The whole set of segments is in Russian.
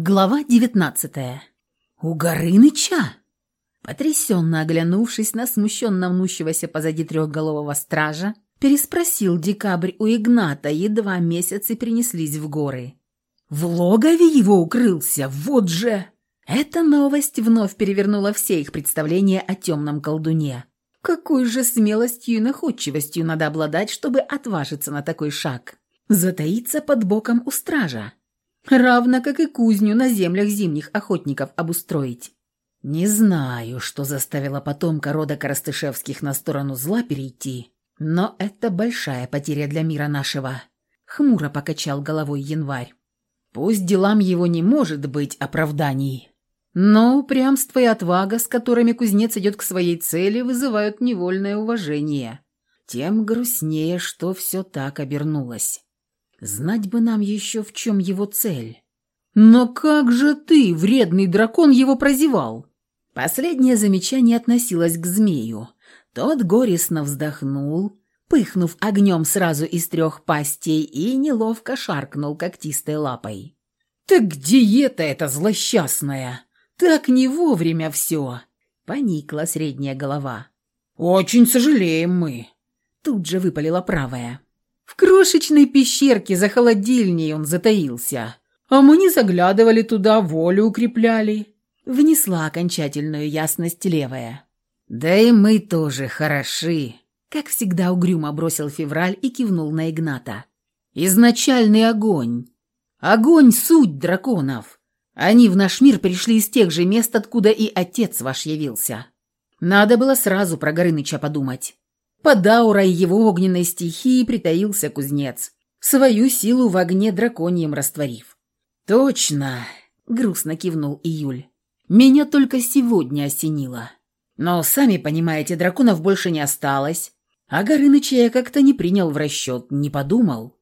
Глава девятнадцатая. «У Горыныча?» Потрясенно оглянувшись на смущенно мнущегося позади трехголового стража, переспросил декабрь у Игната, едва месяцы принеслись в горы. «В логове его укрылся, вот же!» Эта новость вновь перевернула все их представления о темном колдуне. Какой же смелостью и находчивостью надо обладать, чтобы отважиться на такой шаг? Затаиться под боком у стража равно как и кузню на землях зимних охотников обустроить. Не знаю, что заставило потомка рода Коростышевских на сторону зла перейти, но это большая потеря для мира нашего. Хмуро покачал головой январь. Пусть делам его не может быть оправданий, но упрямство и отвага, с которыми кузнец идет к своей цели, вызывают невольное уважение. Тем грустнее, что все так обернулось. Знать бы нам еще, в чем его цель. Но как же ты, вредный дракон, его прозевал? Последнее замечание относилось к змею. Тот горестно вздохнул, пыхнув огнем сразу из трех пастей и неловко шаркнул когтистой лапой. «Так диета эта злосчастная! Так не вовремя все!» — поникла средняя голова. «Очень сожалеем мы!» Тут же выпалила правая. В крошечной пещерке за холодильней он затаился. А мы не заглядывали туда, волю укрепляли. Внесла окончательную ясность левая. Да и мы тоже хороши. Как всегда угрюмо бросил февраль и кивнул на Игната. Изначальный огонь. Огонь — суть драконов. Они в наш мир пришли из тех же мест, откуда и отец ваш явился. Надо было сразу про Горыныча подумать. Под аурой его огненной стихии притаился кузнец, свою силу в огне драконьем растворив. «Точно!» — грустно кивнул Июль. «Меня только сегодня осенило. Но, сами понимаете, драконов больше не осталось, а Горыныча я как-то не принял в расчет, не подумал».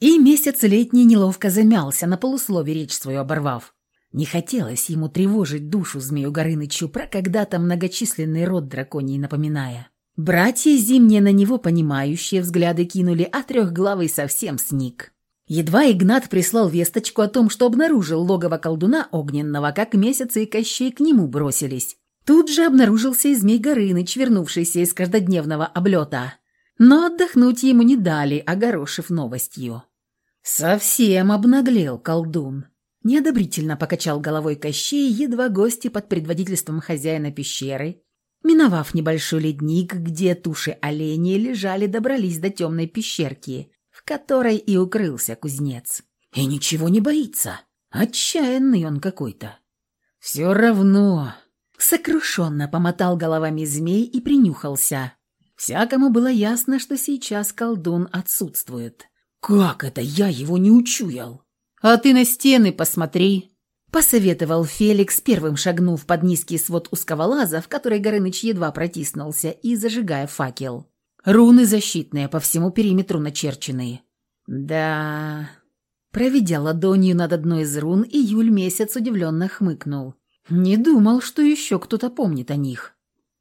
И месяц летний неловко замялся, на полуслове речь свою оборвав. Не хотелось ему тревожить душу змею Горынычу, про когда-то многочисленный род драконий напоминая. Братья зимние на него понимающие взгляды кинули, а трехглавый совсем сник. Едва Игнат прислал весточку о том, что обнаружил логово колдуна огненного, как месяцы и Кощей к нему бросились. Тут же обнаружился и Змей Горыныч, вернувшийся из каждодневного облета. Но отдохнуть ему не дали, огорошив новостью. Совсем обнаглел колдун. Неодобрительно покачал головой Кощей, едва гости под предводительством хозяина пещеры Миновав небольшой ледник, где туши оленей лежали, добрались до темной пещерки, в которой и укрылся кузнец. И ничего не боится. Отчаянный он какой-то. «Все равно...» Сокрушенно помотал головами змей и принюхался. Всякому было ясно, что сейчас колдун отсутствует. «Как это я его не учуял?» «А ты на стены посмотри», Посоветовал Феликс, первым шагнув под низкий свод узкого лаза, в который Горыныч едва протиснулся, и зажигая факел. Руны защитные, по всему периметру начерченные. Да... Проведя ладонью над одной из рун, июль месяц удивленно хмыкнул. Не думал, что еще кто-то помнит о них.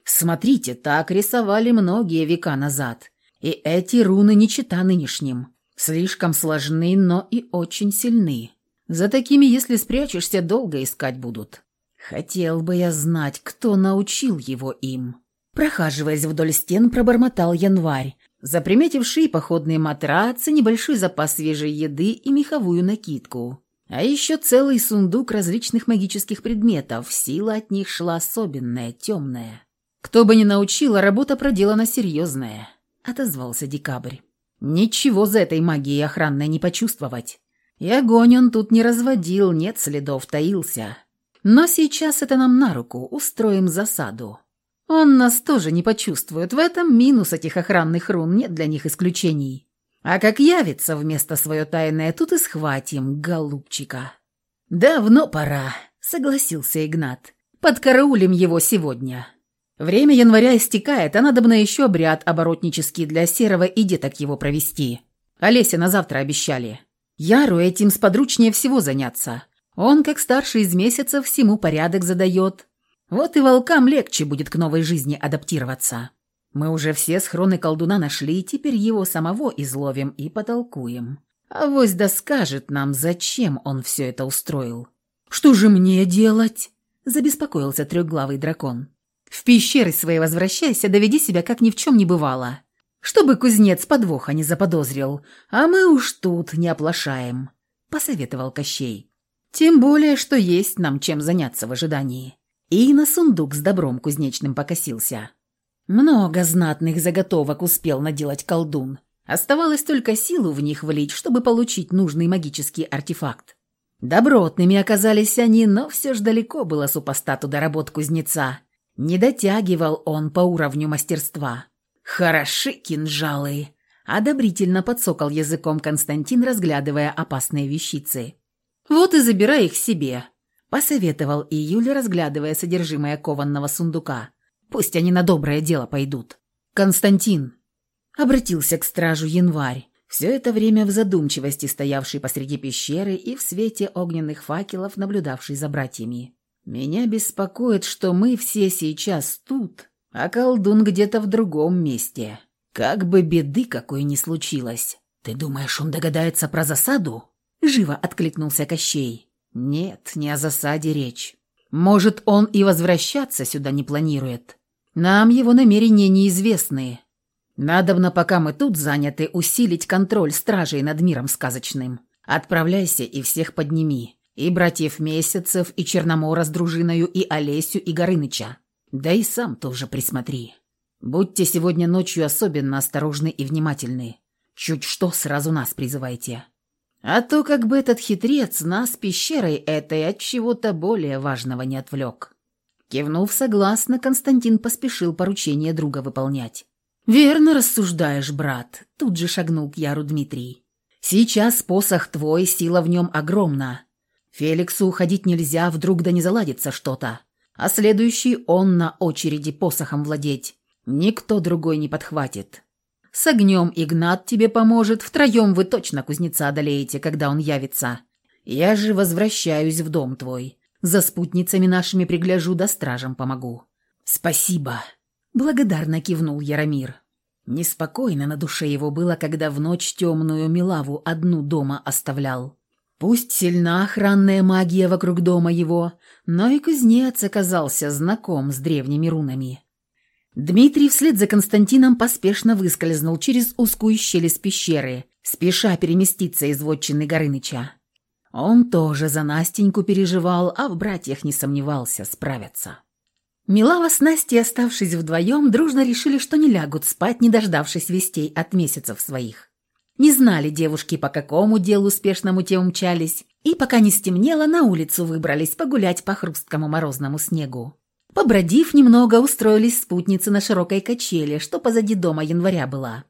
Смотрите, так рисовали многие века назад. И эти руны не чита нынешним. Слишком сложны, но и очень сильны. За такими, если спрячешься, долго искать будут. Хотел бы я знать, кто научил его им. Прохаживаясь вдоль стен, пробормотал январь, заприметивший походные матрацы, небольшой запас свежей еды и меховую накидку. А еще целый сундук различных магических предметов, сила от них шла особенная, темная. Кто бы ни научил, а работа проделана серьезная, отозвался Декабрь. Ничего за этой магией охранной не почувствовать. И огонь он тут не разводил, нет следов, таился. Но сейчас это нам на руку, устроим засаду. Он нас тоже не почувствует, в этом минус этих охранных рун, нет для них исключений. А как явится вместо свое тайное, тут и схватим, голубчика. «Давно пора», — согласился Игнат. «Подкараулим его сегодня». Время января истекает, а надо бы на еще обряд оборотнический для Серого и деток его провести. Олеся на завтра обещали. Яру этим сподручнее всего заняться. Он, как старший из месяцев, всему порядок задает. Вот и волкам легче будет к новой жизни адаптироваться. Мы уже все схроны колдуна нашли, теперь его самого изловим и потолкуем. А вось да скажет нам, зачем он все это устроил. «Что же мне делать?» – забеспокоился трехглавый дракон. «В пещеры свои возвращайся, доведи себя, как ни в чем не бывало. Чтобы кузнец подвоха не заподозрил, а мы уж тут не оплошаем», – посоветовал Кощей. «Тем более, что есть нам чем заняться в ожидании». И на сундук с добром кузнечным покосился. Много знатных заготовок успел наделать колдун. Оставалось только силу в них влить, чтобы получить нужный магический артефакт. Добротными оказались они, но все ж далеко было супостату до работ кузнеца. Не дотягивал он по уровню мастерства. «Хороши кинжалы!» Одобрительно подсокал языком Константин, разглядывая опасные вещицы. «Вот и забирай их себе», – посоветовал Июль, разглядывая содержимое кованного сундука. «Пусть они на доброе дело пойдут». «Константин!» – обратился к стражу Январь все это время в задумчивости стоявший посреди пещеры и в свете огненных факелов, наблюдавший за братьями. «Меня беспокоит, что мы все сейчас тут, а колдун где-то в другом месте. Как бы беды какой ни случилось. Ты думаешь, он догадается про засаду?» Живо откликнулся Кощей. «Нет, не о засаде речь. Может, он и возвращаться сюда не планирует. Нам его намерения неизвестны, Надобно, пока мы тут заняты, усилить контроль стражей над миром сказочным. Отправляйся и всех подними. И братьев Месяцев, и Черномора с дружиною, и Олесю, и Горыныча. Да и сам тоже присмотри. Будьте сегодня ночью особенно осторожны и внимательны. Чуть что, сразу нас призывайте. А то как бы этот хитрец нас пещерой этой от чего-то более важного не отвлек». Кивнув согласно, Константин поспешил поручение друга выполнять. «Верно рассуждаешь, брат», — тут же шагнул к Яру Дмитрий. «Сейчас посох твой, сила в нем огромна. Феликсу уходить нельзя, вдруг да не заладится что-то. А следующий он на очереди посохом владеть. Никто другой не подхватит. С огнем Игнат тебе поможет, втроем вы точно кузнеца одолеете, когда он явится. Я же возвращаюсь в дом твой. За спутницами нашими пригляжу, да стражам помогу». «Спасибо», Благодарно кивнул Яромир. Неспокойно на душе его было, когда в ночь темную Милаву одну дома оставлял. Пусть сильна охранная магия вокруг дома его, но и кузнец оказался знаком с древними рунами. Дмитрий вслед за Константином поспешно выскользнул через узкую щель из пещеры, спеша переместиться из вотчины Горыныча. Он тоже за Настеньку переживал, а в братьях не сомневался, справятся. Милава с Настей, оставшись вдвоем, дружно решили, что не лягут спать, не дождавшись вестей от месяцев своих. Не знали девушки, по какому делу успешному те умчались, и пока не стемнело, на улицу выбрались погулять по хрусткому морозному снегу. Побродив немного, устроились спутницы на широкой качели, что позади дома января была.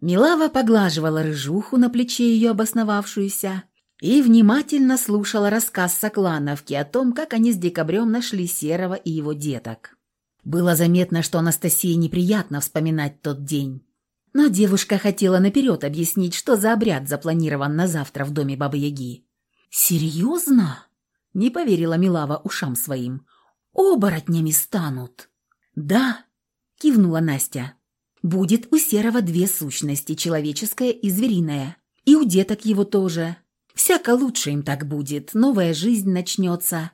Милава поглаживала рыжуху на плече ее обосновавшуюся, и внимательно слушала рассказ Соклановки о том, как они с Декабрем нашли Серого и его деток. Было заметно, что Анастасии неприятно вспоминать тот день. Но девушка хотела наперед объяснить, что за обряд запланирован на завтра в доме Бабы-Яги. «Серьезно?» – не поверила Милава ушам своим. «Оборотнями станут». «Да», – кивнула Настя. «Будет у Серого две сущности, человеческая и звериная. И у деток его тоже. Всяко лучше им так будет, новая жизнь начнется,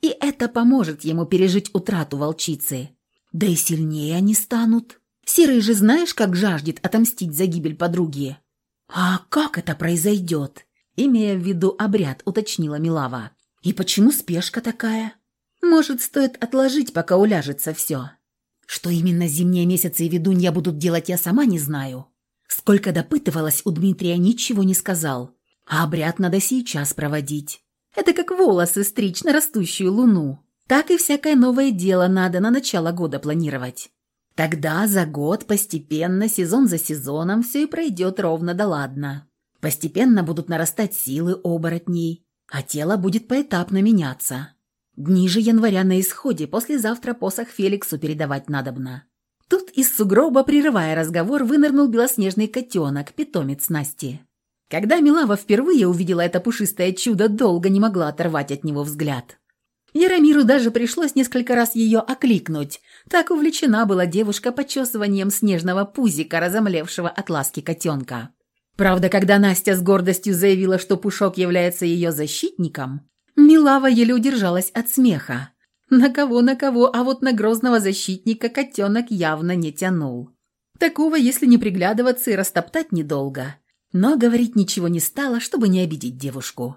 и это поможет ему пережить утрату волчицы. Да и сильнее они станут. Серый же знаешь, как жаждет отомстить за гибель подруги? А как это произойдет? Имея в виду обряд, уточнила Милава. И почему спешка такая? Может, стоит отложить, пока уляжется все. Что именно зимние месяцы и ведунья будут делать, я сама не знаю. Сколько допытывалась, у Дмитрия ничего не сказал. А обряд надо сейчас проводить. Это как волосы стричь на растущую луну. Так и всякое новое дело надо на начало года планировать. Тогда за год постепенно, сезон за сезоном, все и пройдет ровно да ладно. Постепенно будут нарастать силы оборотней, а тело будет поэтапно меняться. Дни же января на исходе, послезавтра посох Феликсу передавать надобно. Тут из сугроба, прерывая разговор, вынырнул белоснежный котенок, питомец Насти. Когда Милава впервые увидела это пушистое чудо, долго не могла оторвать от него взгляд. Яромиру даже пришлось несколько раз ее окликнуть. Так увлечена была девушка почесыванием снежного пузика, разомлевшего от ласки котенка. Правда, когда Настя с гордостью заявила, что Пушок является ее защитником, Милава еле удержалась от смеха. На кого, на кого, а вот на грозного защитника котенок явно не тянул. Такого, если не приглядываться и растоптать недолго. Но говорить ничего не стало, чтобы не обидеть девушку.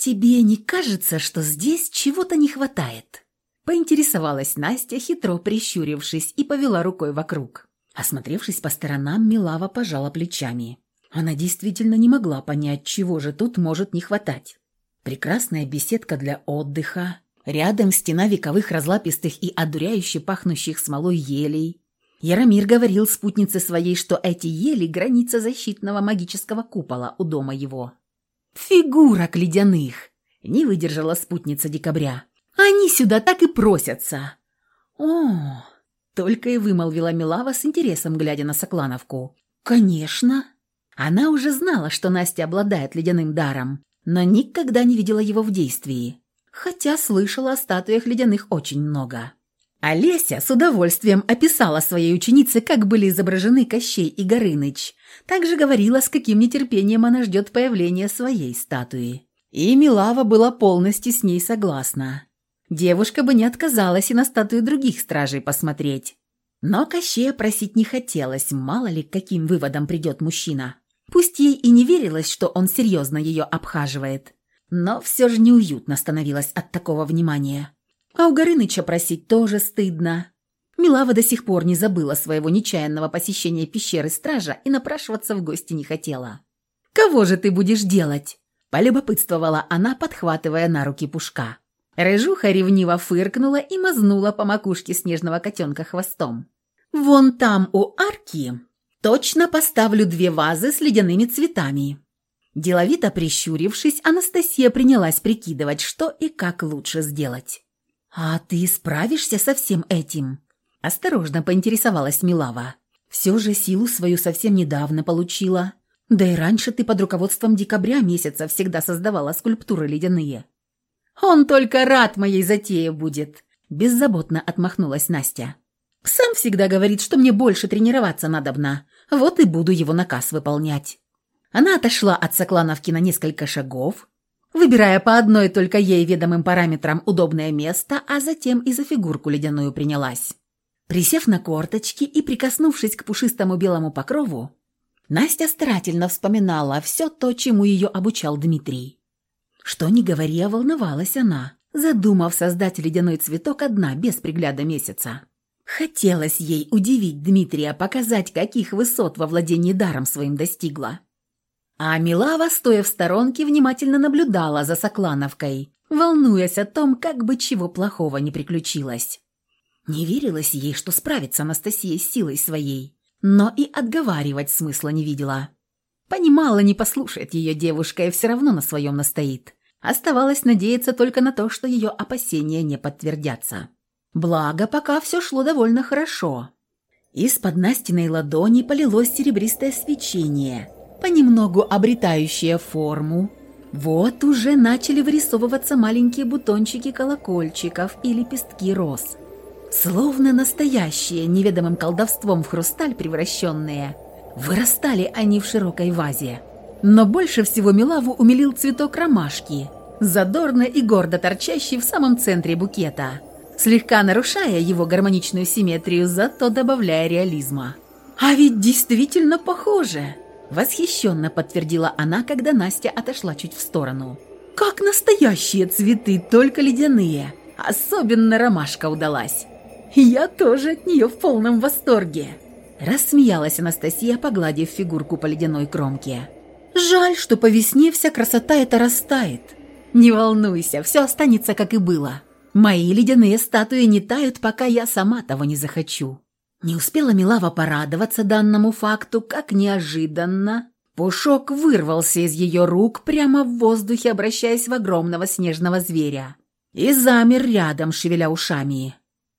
«Тебе не кажется, что здесь чего-то не хватает?» Поинтересовалась Настя, хитро прищурившись, и повела рукой вокруг. Осмотревшись по сторонам, Милава пожала плечами. Она действительно не могла понять, чего же тут может не хватать. Прекрасная беседка для отдыха, рядом стена вековых разлапистых и одуряюще пахнущих смолой елей. Яромир говорил спутнице своей, что эти ели – граница защитного магического купола у дома его. «Фигурок ледяных!» – не выдержала спутница декабря. «Они сюда так и просятся!» «О!» – только и вымолвила Милава с интересом, глядя на Соклановку. «Конечно!» Она уже знала, что Настя обладает ледяным даром, но никогда не видела его в действии, хотя слышала о статуях ледяных очень много. Олеся с удовольствием описала своей ученице, как были изображены Кощей и Горыныч. Также говорила, с каким нетерпением она ждет появления своей статуи. И Милава была полностью с ней согласна. Девушка бы не отказалась и на статуи других стражей посмотреть. Но Кощея просить не хотелось, мало ли, к каким выводом придет мужчина. Пусть ей и не верилось, что он серьезно ее обхаживает, но все же неуютно становилось от такого внимания. А у Горыныча просить тоже стыдно. Милава до сих пор не забыла своего нечаянного посещения пещеры стража и напрашиваться в гости не хотела. «Кого же ты будешь делать?» – полюбопытствовала она, подхватывая на руки пушка. Рыжуха ревниво фыркнула и мазнула по макушке снежного котенка хвостом. «Вон там у арки точно поставлю две вазы с ледяными цветами». Деловито прищурившись, Анастасия принялась прикидывать, что и как лучше сделать. «А ты справишься со всем этим?» Осторожно поинтересовалась Милава. «Все же силу свою совсем недавно получила. Да и раньше ты под руководством декабря месяца всегда создавала скульптуры ледяные». «Он только рад моей затее будет», – беззаботно отмахнулась Настя. «Сам всегда говорит, что мне больше тренироваться надобно. Вот и буду его наказ выполнять». Она отошла от Соклановки на несколько шагов, выбирая по одной только ей ведомым параметрам удобное место, а затем и за фигурку ледяную принялась. Присев на корточки и прикоснувшись к пушистому белому покрову, Настя старательно вспоминала все то, чему ее обучал Дмитрий. Что ни говори, а волновалась она, задумав создать ледяной цветок одна, без пригляда месяца. Хотелось ей удивить Дмитрия, показать, каких высот во владении даром своим достигла. А Милава, стоя в сторонке, внимательно наблюдала за Соклановкой, волнуясь о том, как бы чего плохого не приключилось. Не верилось ей, что справится Анастасия с силой своей, но и отговаривать смысла не видела. Понимала, не послушает ее девушка и все равно на своем настоит. Оставалось надеяться только на то, что ее опасения не подтвердятся. Благо, пока все шло довольно хорошо. Из-под Настиной ладони полилось серебристое свечение – понемногу обретающая форму. Вот уже начали вырисовываться маленькие бутончики колокольчиков и лепестки роз. Словно настоящие, неведомым колдовством в хрусталь превращенные, вырастали они в широкой вазе. Но больше всего Милаву умилил цветок ромашки, задорно и гордо торчащий в самом центре букета, слегка нарушая его гармоничную симметрию, зато добавляя реализма. А ведь действительно похоже. Восхищенно подтвердила она, когда Настя отошла чуть в сторону. «Как настоящие цветы, только ледяные. Особенно ромашка удалась. Я тоже от нее в полном восторге». Рассмеялась Анастасия, погладив фигурку по ледяной кромке. «Жаль, что по весне вся красота эта растает. Не волнуйся, все останется, как и было. Мои ледяные статуи не тают, пока я сама того не захочу». Не успела Милава порадоваться данному факту, как неожиданно Пушок вырвался из ее рук прямо в воздухе, обращаясь в огромного снежного зверя, и замер рядом, шевеля ушами.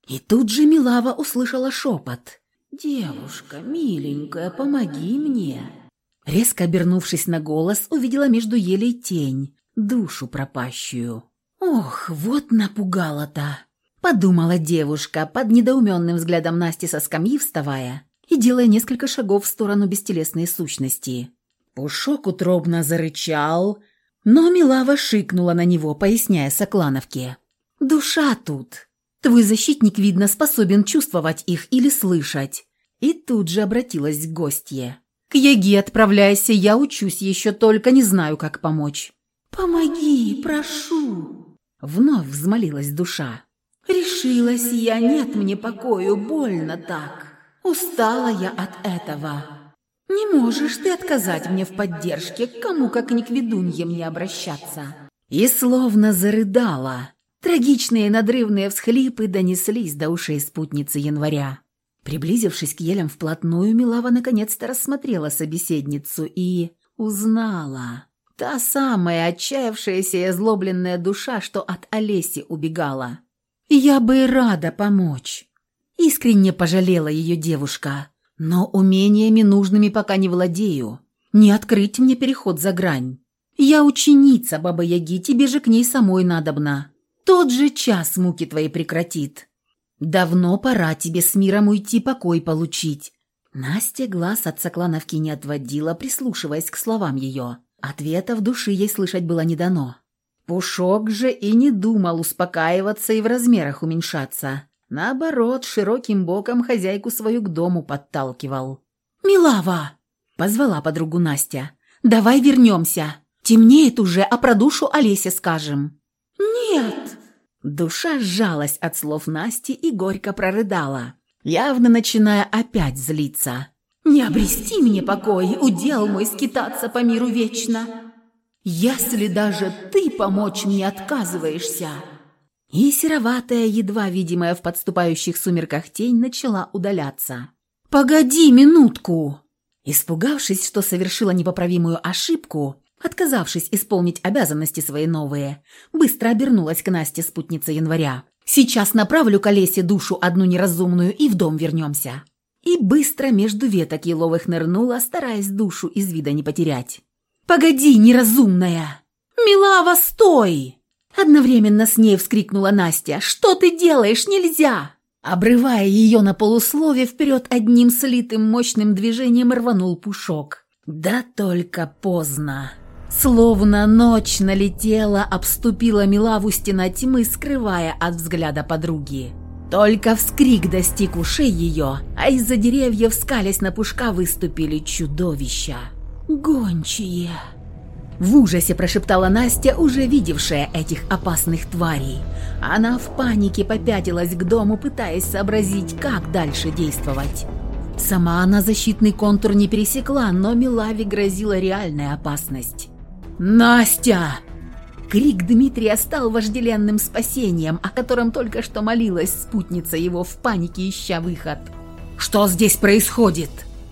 И тут же Милава услышала шепот. «Девушка, миленькая, помоги мне!» Резко обернувшись на голос, увидела между елей тень, душу пропащую. «Ох, вот напугала-то!» Подумала девушка, под недоуменным взглядом Насти со скамьи вставая и делая несколько шагов в сторону бестелесной сущности. Пушок утробно зарычал, Но Милава шикнула на него, поясняя Соклановке. «Душа тут. Твой защитник, видно, способен чувствовать их или слышать». И тут же обратилась к гостье. «К Яге отправляйся, я учусь еще только, не знаю, как помочь». «Помоги, прошу!» Вновь взмолилась душа. «Решилась я, нет мне покою, больно так. Устала я от этого. Не можешь ты отказать мне в поддержке, кому как ни к ведунье мне обращаться». И словно зарыдала. Трагичные надрывные всхлипы донеслись до ушей спутницы января. Приблизившись к елям вплотную, Милава наконец-то рассмотрела собеседницу и узнала. Та самая отчаявшаяся и озлобленная душа, что от Олеси убегала. «Я бы рада помочь». Искренне пожалела ее девушка. «Но умениями нужными пока не владею. Не открыть мне переход за грань. Я ученица, Баба-Яги, тебе же к ней самой надобна. Тот же час муки твои прекратит. Давно пора тебе с миром уйти, покой получить». Настя глаз от Соклановки не отводила, прислушиваясь к словам ее. Ответа в души ей слышать было не дано. Пушок же и не думал успокаиваться и в размерах уменьшаться. Наоборот, широким боком хозяйку свою к дому подталкивал. «Милава!» – позвала подругу Настя. «Давай вернемся. Темнеет уже, а про душу Олесе скажем». «Нет!» Душа сжалась от слов Насти и горько прорыдала, явно начиная опять злиться. Не обрести мне покой, удел мой скитаться по миру вечно, если даже ты помочь мне отказываешься». И сероватая, едва видимая в подступающих сумерках тень, начала удаляться. «Погоди минутку!» Испугавшись, что совершила непоправимую ошибку, отказавшись исполнить обязанности свои новые, быстро обернулась к Насте спутница января. «Сейчас направлю к Олесе душу одну неразумную и в дом вернемся» и быстро между веток еловых нырнула, стараясь душу из вида не потерять. «Погоди, неразумная!» «Милава, стой!» Одновременно с ней вскрикнула Настя. «Что ты делаешь? Нельзя!» Обрывая ее на полуслове, вперед одним слитым мощным движением рванул пушок. Да только поздно. Словно ночь налетела, обступила Милаву стена тьмы, скрывая от взгляда подруги. Только вскрик достиг ушей ее, а из-за деревьев, скалясь на пушка, выступили чудовища. «Гончие!» В ужасе прошептала Настя, уже видевшая этих опасных тварей. Она в панике попятилась к дому, пытаясь сообразить, как дальше действовать. Сама она защитный контур не пересекла, но Милаве грозила реальная опасность. «Настя!» Крик Дмитрия стал вожделенным спасением, о котором только что молилась спутница его в панике, ища выход. «Что здесь происходит?»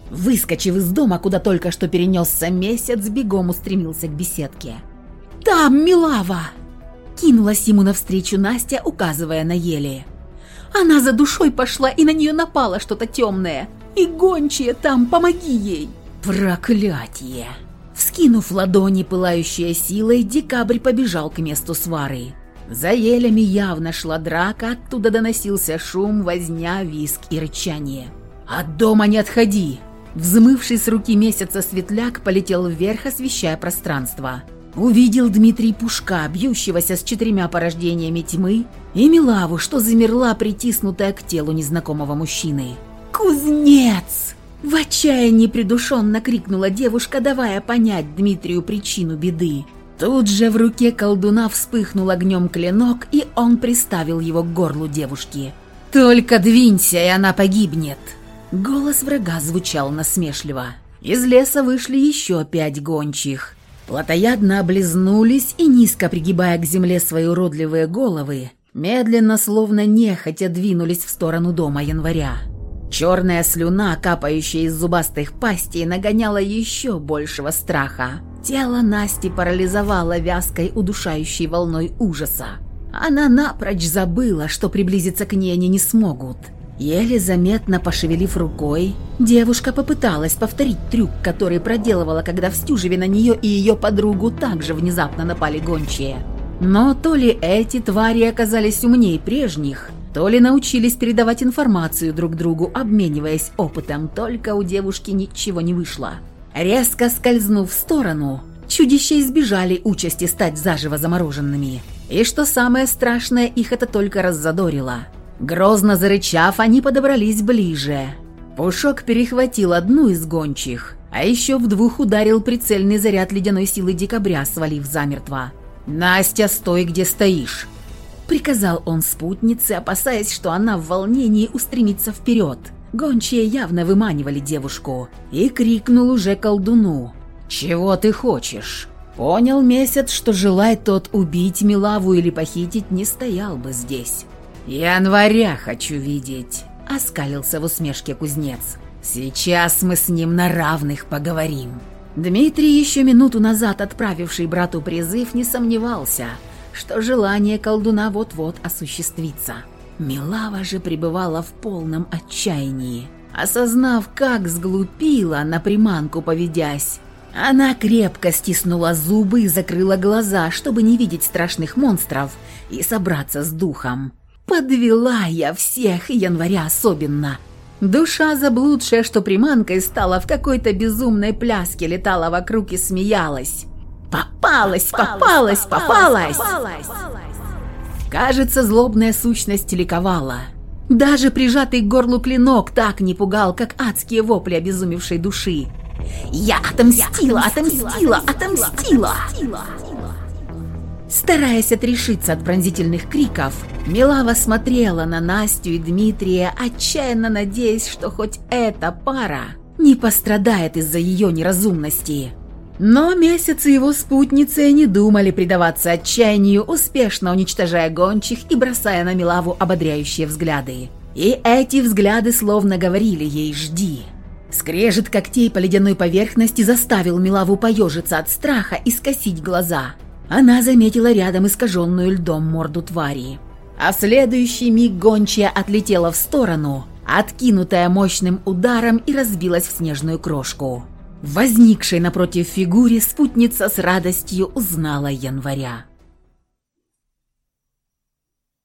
Выскочив из дома, куда только что перенесся месяц, бегом устремился к беседке. «Там Милава!» Кинулась ему навстречу Настя, указывая на ели. «Она за душой пошла, и на нее напало что-то темное. И гончие там, помоги ей!» «Проклятие!» Вскинув ладони, пылающие силой, декабрь побежал к месту свары. За елями явно шла драка, оттуда доносился шум, возня, виск и рычание. «От дома не отходи!» Взмывший с руки месяца светляк полетел вверх, освещая пространство. Увидел Дмитрий Пушка, бьющегося с четырьмя порождениями тьмы, и Милаву, что замерла, притиснутая к телу незнакомого мужчины. «Кузнец!» В отчаянии придушенно крикнула девушка, давая понять Дмитрию причину беды. Тут же в руке колдуна вспыхнул огнем клинок, и он приставил его к горлу девушки. «Только двинься, и она погибнет!» Голос врага звучал насмешливо. Из леса вышли еще пять гончих. Платоядно облизнулись и, низко пригибая к земле свои уродливые головы, медленно, словно нехотя, двинулись в сторону дома января. Черная слюна, капающая из зубастых пастей, нагоняла еще большего страха. Тело Насти парализовало вязкой, удушающей волной ужаса. Она напрочь забыла, что приблизиться к ней они не смогут. Еле заметно пошевелив рукой, девушка попыталась повторить трюк, который проделывала, когда в Стюжеве на нее и ее подругу также внезапно напали гончие. Но то ли эти твари оказались умнее прежних, то ли научились передавать информацию друг другу, обмениваясь опытом, только у девушки ничего не вышло. Резко скользнув в сторону, чудища избежали участи стать заживо замороженными. И что самое страшное, их это только раззадорило. Грозно зарычав, они подобрались ближе. Пушок перехватил одну из гончих, а еще в двух ударил прицельный заряд ледяной силы декабря, свалив замертво. «Настя, стой, где стоишь!» Приказал он спутнице, опасаясь, что она в волнении устремится вперед. Гончие явно выманивали девушку. И крикнул уже колдуну. «Чего ты хочешь?» Понял месяц, что желает тот убить Милаву или похитить, не стоял бы здесь. «Января хочу видеть», — оскалился в усмешке кузнец. «Сейчас мы с ним на равных поговорим». Дмитрий, еще минуту назад отправивший брату призыв, не сомневался, что желание колдуна вот-вот осуществится. Милава же пребывала в полном отчаянии. Осознав, как сглупила, на приманку поведясь, она крепко стиснула зубы и закрыла глаза, чтобы не видеть страшных монстров и собраться с духом. Подвела я всех, января особенно. Душа заблудшая, что приманкой стала, в какой-то безумной пляске летала вокруг и смеялась. Попалась, попалась, попалась! попалась. Кажется, злобная сущность ликовала. Даже прижатый к горлу клинок так не пугал, как адские вопли обезумевшей души. «Я отомстила, отомстила, отомстила!» Стараясь отрешиться от пронзительных криков, Милава смотрела на Настю и Дмитрия, отчаянно надеясь, что хоть эта пара не пострадает из-за ее неразумности. Но месяц и его спутницы не думали предаваться отчаянию, успешно уничтожая гончих и бросая на Милаву ободряющие взгляды. И эти взгляды словно говорили ей «жди». Скрежет когтей по ледяной поверхности заставил Милаву поежиться от страха и скосить глаза – она заметила рядом искаженную льдом морду твари. А в следующий миг гончая отлетела в сторону, откинутая мощным ударом и разбилась в снежную крошку. Возникшей напротив фигуре спутница с радостью узнала января.